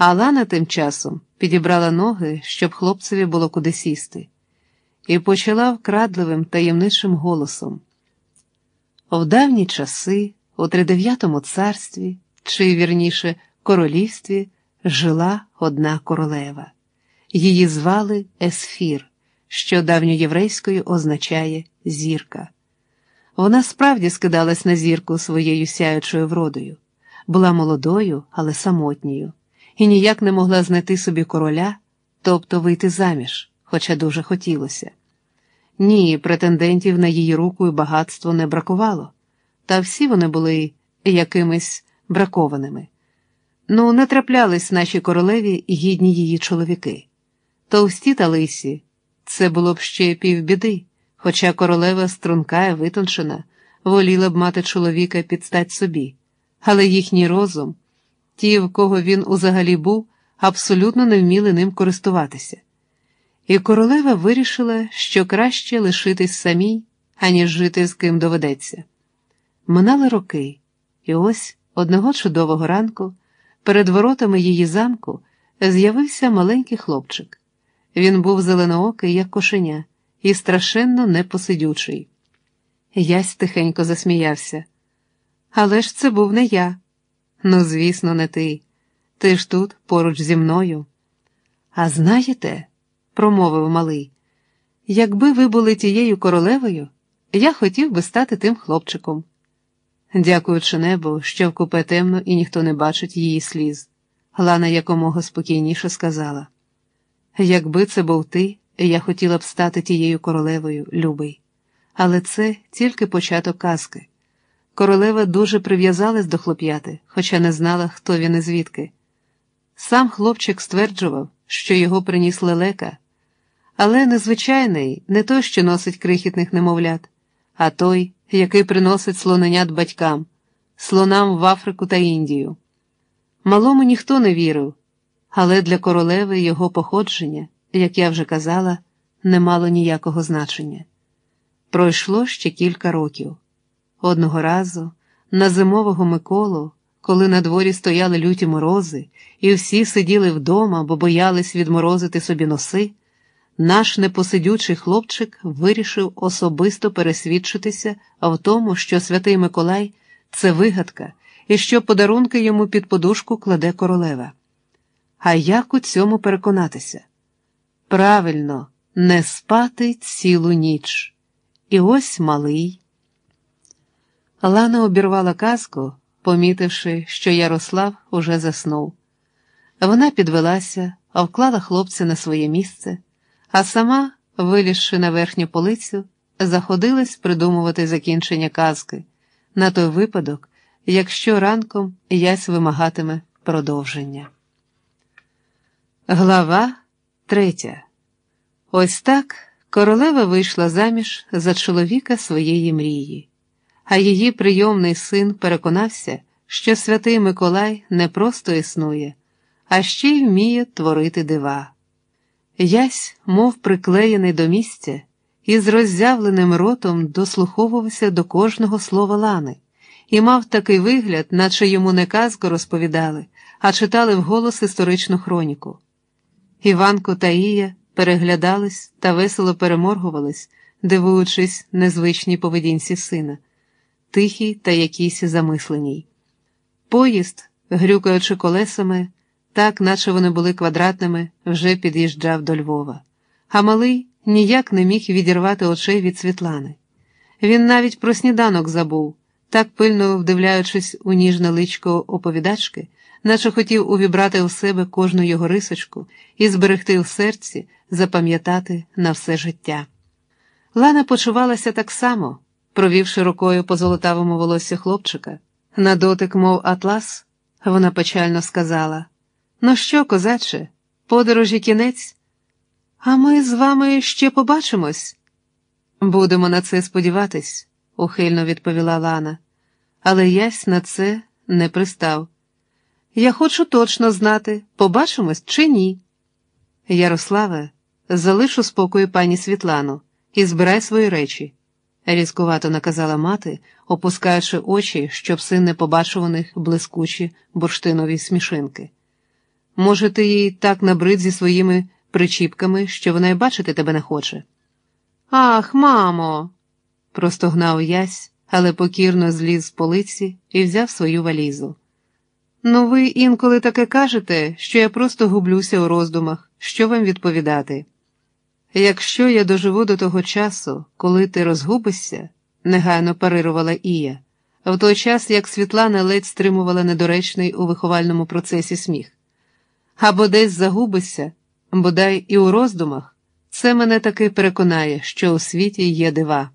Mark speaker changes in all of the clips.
Speaker 1: А Лана тим часом підібрала ноги, щоб хлопцеві було куди сісти, і почала вкрадливим таємничим голосом. В давні часи, у тридев'ятому царстві, чи вірніше королівстві, жила одна королева. Її звали Есфір, що давньоєврейською означає зірка. Вона справді скидалась на зірку своєю сяючою вродою, була молодою, але самотньою, і ніяк не могла знайти собі короля, тобто вийти заміж, хоча дуже хотілося. Ні, претендентів на її руку і багатство не бракувало, та всі вони були якимись бракованими. Ну, не траплялись нашій королеві гідні її чоловіки. Товсті та лисі це було б ще півбіди, хоча королева струнка і витончена, воліла б мати чоловіка під стать собі, але їхній розум, ті, в кого він узагалі був, абсолютно не вміли ним користуватися. І королева вирішила, що краще лишитись самій, аніж жити з ким доведеться. Минали роки, і ось одного чудового ранку перед воротами її замку з'явився маленький хлопчик. Він був зеленоокий, як кошеня, і страшенно непосидючий. Ясь тихенько засміявся. Але ж це був не я. Ну, звісно, не ти. Ти ж тут поруч зі мною. А знаєте, промовив малий, якби ви були тією королевою, я хотів би стати тим хлопчиком. Дякуючи небу, що в купе темно і ніхто не бачить її сліз. Лана якомога спокійніше сказала: Якби це був ти, я хотіла б стати тією королевою, любий. Але це тільки початок казки. Королева дуже прив'язалась до хлоп'яти, хоча не знала, хто він і звідки. Сам хлопчик стверджував, що його приніс лелека, але незвичайний не той, що носить крихітних немовлят, а той, який приносить слоненят батькам, слонам в Африку та Індію. Малому ніхто не вірив, але для королеви його походження, як я вже казала, не мало ніякого значення. Пройшло ще кілька років. Одного разу, на зимового Миколу, коли на дворі стояли люті морози, і всі сиділи вдома, бо боялись відморозити собі носи, наш непосидючий хлопчик вирішив особисто пересвідчитися в тому, що святий Миколай це вигадка, і що подарунки йому під подушку кладе королева. А як у цьому переконатися? Правильно, не спати цілу ніч. І ось малий. Лана обірвала казку, помітивши, що Ярослав уже заснув. Вона підвелася, вклала хлопця на своє місце, а сама, вилізши на верхню полицю, заходилась придумувати закінчення казки на той випадок, якщо ранком ясь вимагатиме продовження. Глава третя. Ось так королева вийшла заміж за чоловіка своєї мрії, а її прийомний син переконався, що святий Миколай не просто існує, а ще й вміє творити дива. Ясь, мов приклеєний до місця, і з роззявленим ротом дослуховувався до кожного слова Лани і мав такий вигляд, наче йому не казку розповідали, а читали вголос історичну хроніку. Іванко та Ія переглядались та весело переморгувались, дивуючись незвичній поведінці сина, тихій та якійсь замисленій. Поїзд, грюкаючи колесами, так, наче вони були квадратними, вже під'їжджав до Львова, а малий ніяк не міг відірвати очей від Світлани. Він навіть про сніданок забув, так пильно вдивляючись у ніжне личко оповідачки, наче хотів увібрати у себе кожну його рисочку і зберегти в серці, запам'ятати на все життя. Лана почувалася так само, провівши рукою по золотавому волосся хлопчика. На дотик, мов атлас, вона печально сказала: Ну що, козаче, подорожі кінець? А ми з вами ще побачимось. Будемо на це сподіватись, ухильно відповіла Лана, але ясь на це не пристав. Я хочу точно знати, побачимось чи ні. Ярославе, залишу спокою пані Світлану і збирай свої речі, різкувато наказала мати, опускаючи очі, щоб син не побачив у них блискучі бурштинові смішинки. Може, ти їй так набрид зі своїми причіпками, що вона й бачити тебе не хоче. Ах, мамо, простогнав ясь, але покірно зліз з полиці і взяв свою валізу. Ну, ви інколи таке кажете, що я просто гублюся у роздумах, що вам відповідати. Якщо я доживу до того часу, коли ти розгубишся, негайно парирувала Ія, в той час як Світлана ледь стримувала недоречний у виховальному процесі сміх. Або десь загубишся, бодай і у роздумах, це мене таки переконає, що у світі є дива.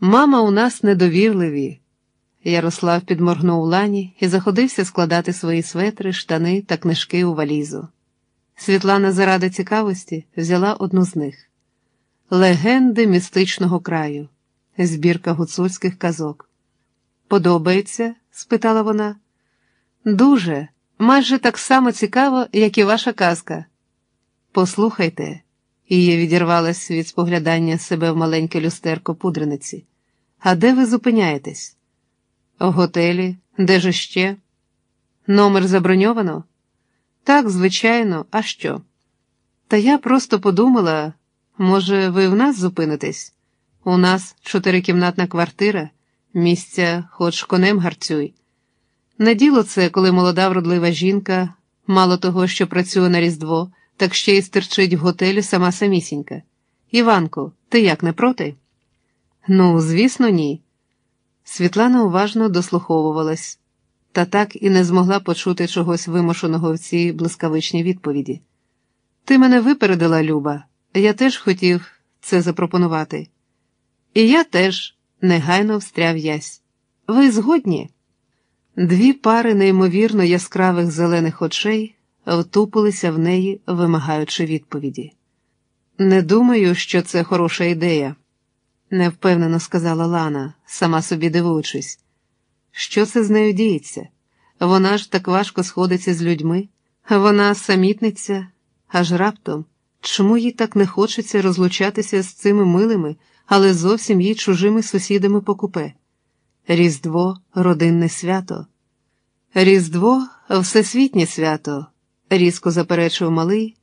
Speaker 1: Мама у нас недовірливі. Ярослав підморгнув лані і заходився складати свої светри, штани та книжки у валізу. Світлана заради цікавості взяла одну з них Легенди містичного краю, збірка гуцульських казок. Подобається? спитала вона. Дуже, майже так само цікаво, як і ваша казка. Послухайте, Ія відірвалась від споглядання себе в маленьке люстерко пудрениці. А де ви зупиняєтесь? В готелі, де ж ще? Номер заброньовано? Так, звичайно, а що? Та я просто подумала, може, ви в нас зупинитесь? У нас чотирикімнатна квартира, місця хоч конем гарцюй. Не діло це, коли молода вродлива жінка, мало того, що працює на Різдво, так ще й стерчить в готелі сама самісінька. Іванко, ти як не проти? Ну, звісно, ні. Світлана уважно дослуховувалась, та так і не змогла почути чогось вимушеного в цій блискавичній відповіді. Ти мене випередила, Люба, я теж хотів це запропонувати. І я теж негайно встряв ясь. Ви згодні? Дві пари неймовірно яскравих зелених очей втупилися в неї, вимагаючи відповіді. Не думаю, що це хороша ідея невпевнено сказала Лана, сама собі дивуючись. Що це з нею діється? Вона ж так важко сходиться з людьми, вона самітниця, аж раптом, чому їй так не хочеться розлучатися з цими милими, але зовсім їй чужими сусідами по купе? Різдво родинне свято. Різдво всесвітнє свято, різко заперечив малий.